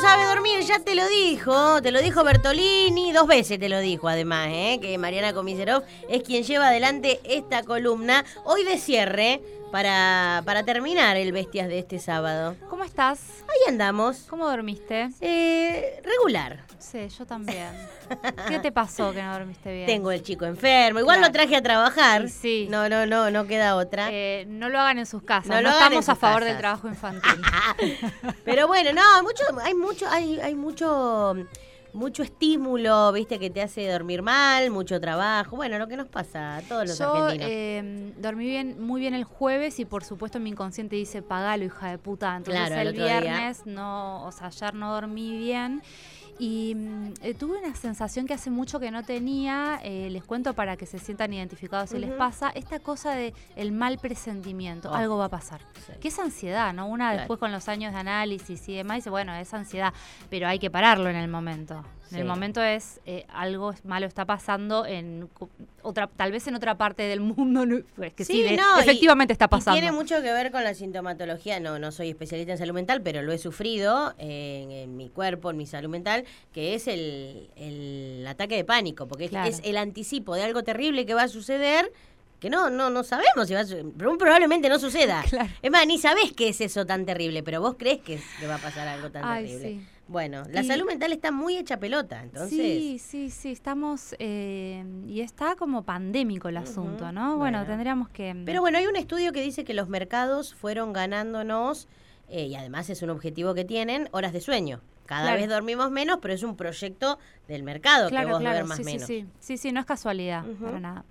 sabe dormir, ya te lo dijo, te lo dijo Bertolini, dos veces te lo dijo además, ¿eh? que Mariana Komiserov es quien lleva adelante esta columna, hoy de cierre, para, para terminar el Bestias de este sábado. ¿Cómo estás? Ahí andamos. ¿Cómo dormiste? Eh, regular. Sí, yo también. ¿Qué te pasó que no dormiste bien? Tengo el chico enfermo. Igual lo traje a trabajar. Sí. No, no, no, no queda otra. Eh, no lo hagan en sus casas. No, lo estamos a favor del trabajo infantil. Pero bueno, no, mucho, hay mucho, hay, hay mucho mucho estímulo, viste, que te hace dormir mal, mucho trabajo. Bueno, lo que nos pasa a todos los Yo, argentinos. Eh, dormí bien, muy bien el jueves y por supuesto mi inconsciente dice pagalo, hija de puta. Entonces el, viernes no, o sea, ayer no dormí bien. Y mm, eh, tuve una sensación que hace mucho que no tenía, eh, les cuento para que se sientan identificados si les pasa, esta cosa de el mal presentimiento, oh. algo va a pasar. Que es ansiedad, ¿no? Una después con los años de análisis y demás dice, bueno, es ansiedad, pero hay que pararlo en el momento. En el momento es eh, algo malo está pasando en otra, tal vez en otra parte del mundo, pues que sí, efectivamente está pasando. tiene mucho que ver con la sintomatología. No, no soy especialista en salud mental, pero lo he sufrido en, mi cuerpo, en mi salud mental, que es el, ataque de pánico, porque es, el anticipo de algo terrible que va a suceder que no, no, no sabemos si va a pero probablemente no suceda. Es más, ni sabés qué es eso tan terrible, pero vos crees que, va a pasar algo tan terrible. Bueno, la salud mental está muy hecha pelota, entonces. Sí, sí, sí, estamos. Eh, y está como pandémico el asunto, ¿no? Bueno, tendríamos que. Mm, pero bueno, hay un estudio que dice que los mercados fueron ganándonos, eh, y además es un objetivo que tienen, horas de sueño. Cada vez dormimos menos, pero es un proyecto del mercado que vos claro. más sí, menos. Sí, sí, sí, no es casualidad, para nada.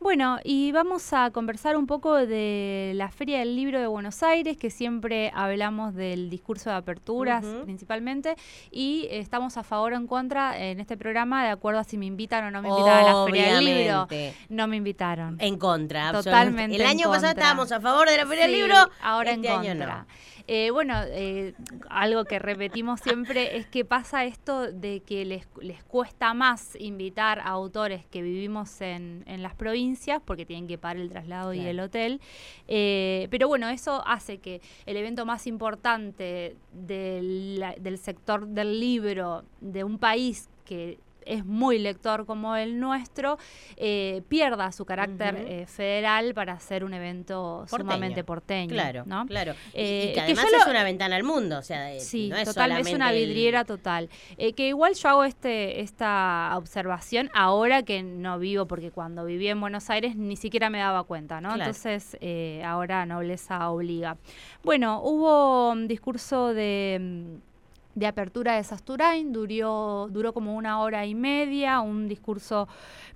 Bueno, y vamos a conversar un poco de la Feria del Libro de Buenos Aires, que siempre hablamos del discurso de aperturas principalmente, y estamos a favor o en contra en este programa, de acuerdo a si me invitan o no me invitan a la Feria del Libro. No me invitaron. En contra, Totalmente. El año pasado estábamos a favor de la Feria del Libro, ahora en este contra. Eh, bueno, eh, algo que repetimos siempre es que pasa esto de que les, les cuesta más invitar a autores que vivimos en, en las provincias porque tienen que pagar el traslado y el hotel. Eh, pero bueno, eso hace que el evento más importante del, del sector del libro de un país que es muy lector como el nuestro, eh, pierda su carácter eh, federal para hacer un evento sumamente porteño. Claro, ¿no? claro. y, eh, que además es una ventana al mundo, o sea, sí, no es total, es una vidriera total. que igual yo hago este esta observación ahora que no vivo, porque cuando viví en Buenos Aires ni siquiera me daba cuenta, ¿no? Entonces, ahora nobleza obliga. Bueno, hubo un discurso de mm, de apertura de Sasturain, duró, duró como una hora y media, un discurso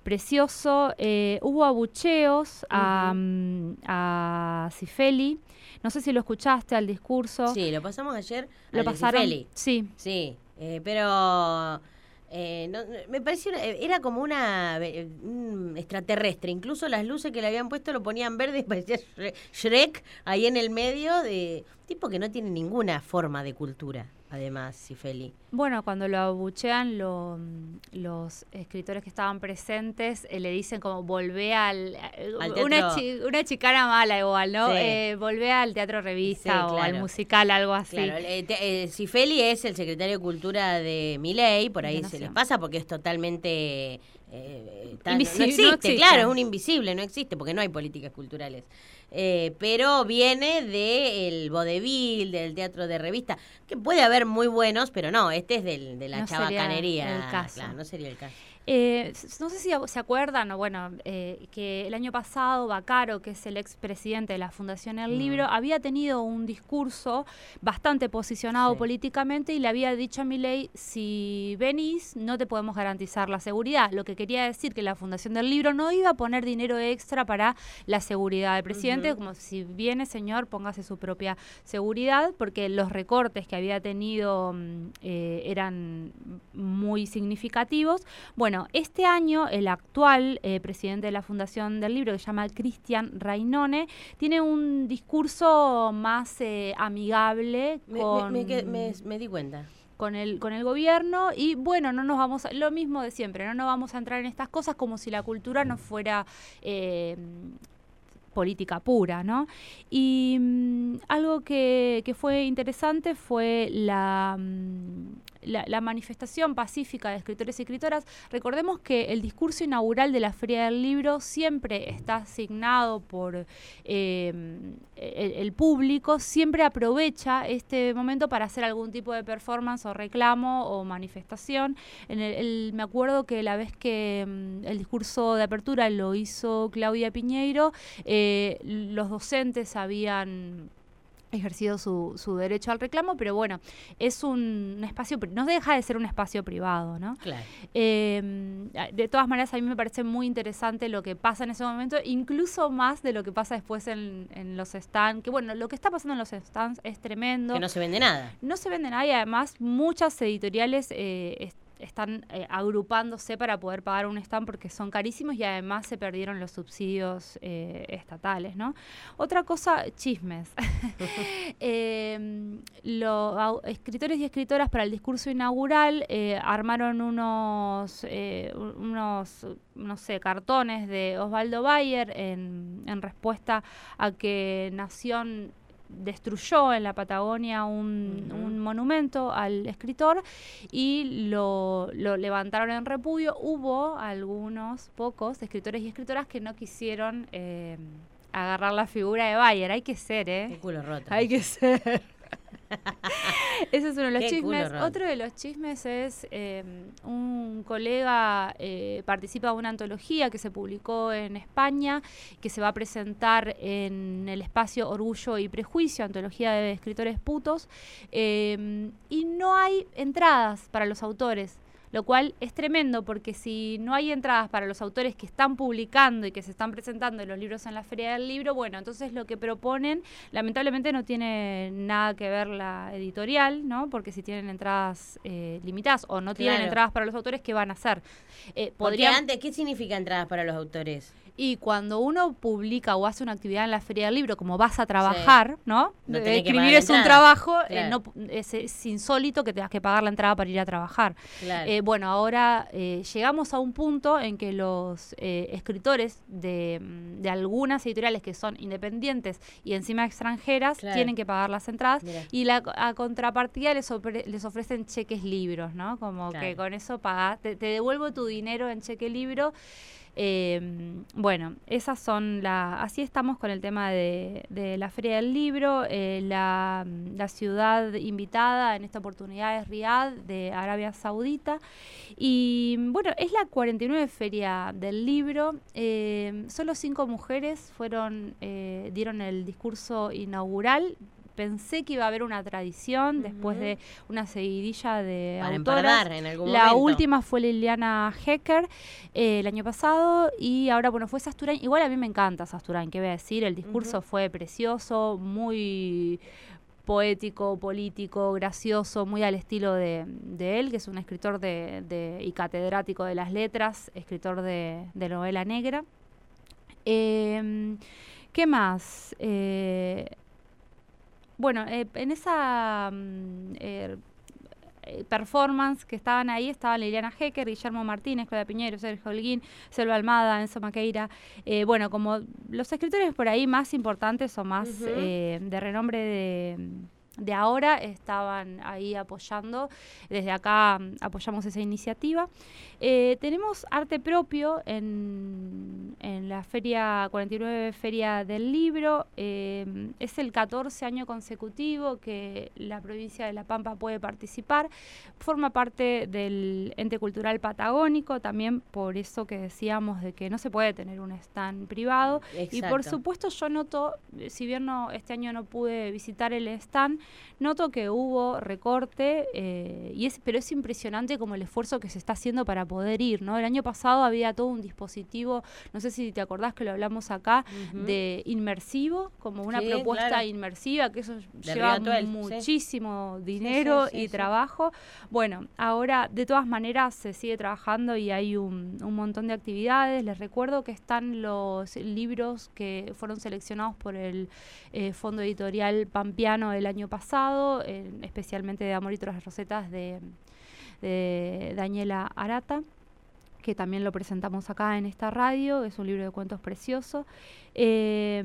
precioso. Eh, hubo abucheos a, mm, a Cifeli. No sé si lo escuchaste al discurso. Sí, lo pasamos ayer. Lo pasaron. Sí. Sí, eh, pero eh, me pareció, era como una extraterrestre. Incluso las luces que le habían puesto lo ponían verde y parecía Shrek ahí en el medio de tipo que no tiene ninguna forma de cultura además, Cifeli. Bueno, cuando lo abuchean los escritores que estaban presentes, eh, le dicen como volvé al... Eh, una, una, chicana mala igual, ¿no? Eh, volvé al teatro revista o al musical, algo así. Claro, Cifeli es el secretario de Cultura de Miley, por ahí se les pasa porque es totalmente... invisible, no existe, claro, es un invisible, no existe porque no hay políticas culturales. Eh, pero viene del vodevil, del teatro de revista, que puede haber muy buenos, pero no, este es del, de la chabacanería. no sería el caso. Eh, no sé si se acuerdan, o bueno, eh, que el año pasado Bacaro, que es el expresidente de la Fundación El Libro, mm. había tenido un discurso bastante posicionado políticamente y le había dicho a Milei, si venís, no te podemos garantizar la seguridad. Lo que quería decir que la Fundación del Libro no iba a poner dinero extra para la seguridad del presidente, como si viene, señor, póngase su propia seguridad, porque los recortes que había tenido mm, eh, eran muy significativos. Bueno, este año el actual eh, presidente de la Fundación del Libro, que se llama Cristian Rainone, tiene un discurso más eh, amigable con... Me, di cuenta. con el, con el gobierno. Y bueno, no nos vamos a, lo mismo de siempre, no nos vamos a entrar en estas cosas como si la cultura no fuera eh, política pura, ¿no? Y mm, algo que, fue interesante fue la, mm, la, manifestación pacífica de escritores y escritoras. Recordemos que el discurso inaugural de la Feria del Libro siempre está asignado por eh, el, público, siempre aprovecha este momento para hacer algún tipo de performance o reclamo o manifestación. En el, me acuerdo que la vez que mm, el discurso de apertura lo hizo Claudia Piñeiro, eh, los docentes habían ejercido su, su, derecho al reclamo, pero bueno, es un, espacio, no deja de ser un espacio privado, ¿no? Claro. Em, de todas maneras, a mí me parece muy interesante lo que pasa en ese momento, incluso más de lo que pasa después en, en los stands, que bueno, lo que está pasando en los stands es tremendo. Que no se vende nada. No se vende nada y además muchas editoriales eh, están eh, agrupándose para poder pagar un stand porque son carísimos y además se perdieron los subsidios eh, estatales, ¿no? Otra cosa, chismes. Em, los escritores y escritoras para el discurso inaugural eh, armaron unos, unos, no sé, cartones de Osvaldo Bayer en, en respuesta a que Nación destruyó en la Patagonia un, monumento al escritor y lo, levantaron en repudio. Hubo algunos, pocos, escritores y escritoras que no quisieron eh, agarrar la figura de Bayer. Hay que ser, ¿eh? Qué culo roto. Hay que ser. Ese es uno de los chismes. Otro de los chismes es eh, un colega eh, participa de una antología que se publicó en España, que se va a presentar en el espacio Orgullo y Prejuicio, antología de escritores putos, eh, y no hay entradas para los autores lo cual es tremendo porque si no hay entradas para los autores que están publicando y que se están presentando los libros en la feria del libro, bueno, entonces lo que proponen lamentablemente no tiene nada que ver la editorial, ¿no? Porque si tienen entradas eh, limitadas o no tienen entradas para los autores, ¿qué van a hacer? Eh, antes, ¿qué significa entradas para los autores? Y cuando uno publica o hace una actividad en la feria del libro, como vas a trabajar, ¿no? Escribir es un trabajo, eh, es, insólito que tengas que pagar la entrada para ir a trabajar. Eh, bueno, ahora eh, llegamos a un punto en que los escritores de, algunas editoriales que son independientes y encima extranjeras tienen que pagar las entradas y la, a contrapartida les, les ofrecen cheques libros, ¿no? Como que con eso pagas, te, te devuelvo tu dinero en cheque libro. Em, bueno, esas son las... Así estamos con el tema de, la Feria del Libro. Eh, la, ciudad invitada en esta oportunidad es Riyadh, de Arabia Saudita. Y bueno, es la 49 Feria del Libro. Em, solo cinco mujeres fueron, eh, dieron el discurso inaugural pensé que iba a haber una tradición después de una seguidilla de autoras. la última fue Liliana Hecker eh, el año pasado y ahora, bueno, fue Sasturain. Igual a mí me encanta Sasturain, ¿qué voy a decir? El discurso fue precioso, muy poético, político, gracioso, muy al estilo de, él, que es un escritor de, y catedrático de las letras, escritor de, novela negra. Em, ¿Qué más? Eh, bueno, eh, en esa mm, eh, eh, performance que estaban ahí estaban Liliana Hecker, Guillermo Martínez, Claudia Piñero, Sergio Holguín, Selva Almada, Enzo Maqueira. bueno, como los escritores por ahí más importantes o más de renombre de de ahora estaban ahí apoyando. Desde acá mm, apoyamos esa iniciativa. Eh, tenemos arte propio en, en, la Feria 49 Feria del Libro. Eh, es el 14 año consecutivo que la provincia de La Pampa puede participar. Forma parte del ente cultural patagónico, también por eso que decíamos de que no se puede tener un stand privado. Y por supuesto yo noto, si bien no, este año no pude visitar el stand, Noto que hubo recorte, eh, y es, pero es impresionante como el esfuerzo que se está haciendo para poder ir, ¿no? El año pasado había todo un dispositivo, no sé si te acordás que lo hablamos acá, de inmersivo, como una propuesta inmersiva, que eso lleva muchísimo dinero y trabajo. Bueno, ahora de todas maneras se sigue trabajando y hay un, montón de actividades. Les recuerdo que están los libros que fueron seleccionados por el eh, Fondo Editorial Pampiano el año pasado especialmente de Amor y Rosetas de, Daniela Arata. Que también lo presentamos acá en esta radio, es un libro de cuentos precioso. Eh,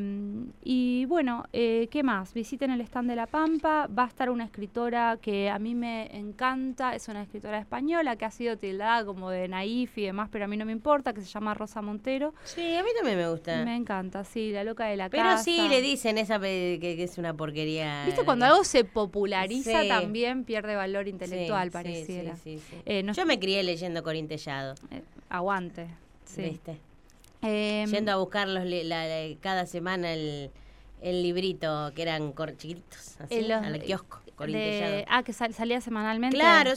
y bueno, eh, ¿qué más? Visiten el stand de La Pampa, va a estar una escritora que a mí me encanta, es una escritora española que ha sido tildada como de naif y demás, pero a mí no me importa, que se llama Rosa Montero. Sí, a mí también me gusta. Me encanta, sí, la loca de la pero casa. Pero sí le dicen esa que, es una porquería. Viste, cuando algo se populariza también pierde valor intelectual, pareciera. Eh, Yo me crié leyendo Corintellado. Aguante. Sí. ¿Viste? Em, Yendo a buscar cada semana el, el librito que eran chiquitos, así, al kiosco ah, que salía semanalmente. Claro,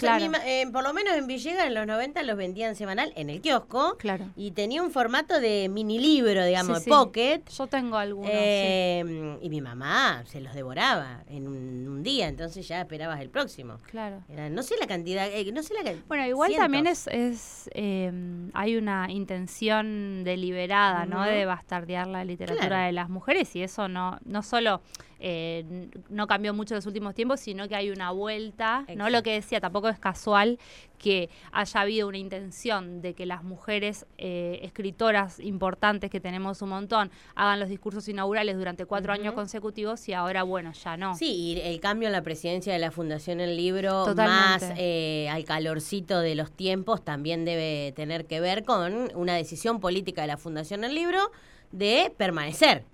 eh, por lo menos en Villegas en los 90 los vendían semanal en el kiosco. Claro. Y tenía un formato de mini libro, digamos, pocket. Yo tengo algunos. Em, y mi mamá se los devoraba en un, día, entonces ya esperabas el próximo. Claro. no sé la cantidad, eh, no sé la Bueno, igual también es, es em, hay una intención deliberada, ¿no? De bastardear la literatura de las mujeres y eso no, no solo eh, no cambió mucho en los últimos tiempos, sino que hay una vuelta, ¿no? Lo que decía, tampoco es casual que haya habido una intención de que las mujeres eh, escritoras importantes, que tenemos un montón, hagan los discursos inaugurales durante cuatro años consecutivos y ahora, bueno, ya no. Sí, y el cambio en la presidencia de la Fundación El Libro, más eh, al calorcito de los tiempos, también debe tener que ver con una decisión política de la Fundación El Libro de permanecer.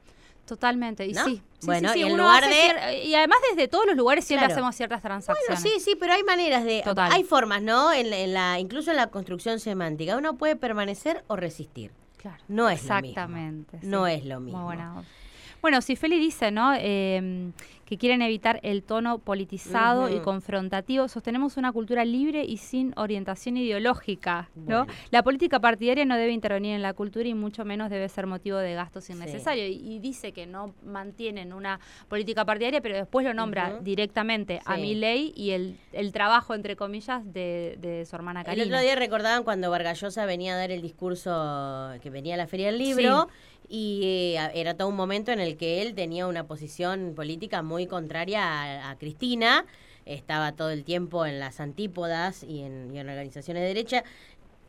Totalmente, y sí. Bueno, y en lugar de. y además, desde todos los lugares siempre hacemos ciertas transacciones. Bueno, sí, sí, pero hay maneras de. Hay formas, ¿no? En, la, incluso en la construcción semántica. Uno puede permanecer o resistir. Claro. No es Exactamente. Lo mismo. No es lo mismo. Muy buena. Bueno, si Feli dice, ¿no? Eh, que quieren evitar el tono politizado y confrontativo. Sostenemos una cultura libre y sin orientación ideológica, ¿no? La política partidaria no debe intervenir en la cultura y mucho menos debe ser motivo de gastos innecesarios. Y, dice que no mantienen una política partidaria, pero después lo nombra directamente a mi ley y el, trabajo, entre comillas, de, su hermana Karina. El otro día recordaban cuando Vargallosa venía a dar el discurso que venía a la Feria del Libro y eh, era todo un momento en el que él tenía una posición política muy contraria a, Cristina, estaba todo el tiempo en las antípodas y en, organizaciones de derecha.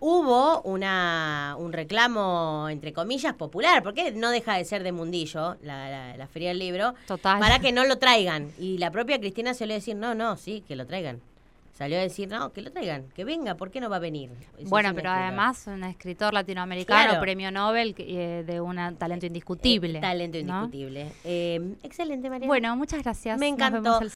Hubo una, un reclamo, entre comillas, popular, porque no deja de ser de mundillo la, la, Feria del Libro, para que no lo traigan. Y la propia Cristina se le decir, no, no, sí, que lo traigan salió a decir, no, que lo traigan, que venga, ¿por qué no va a venir? bueno, pero además un escritor latinoamericano, premio Nobel eh, de un talento indiscutible. talento indiscutible. Eh, excelente, María. Bueno, muchas gracias. Me encantó.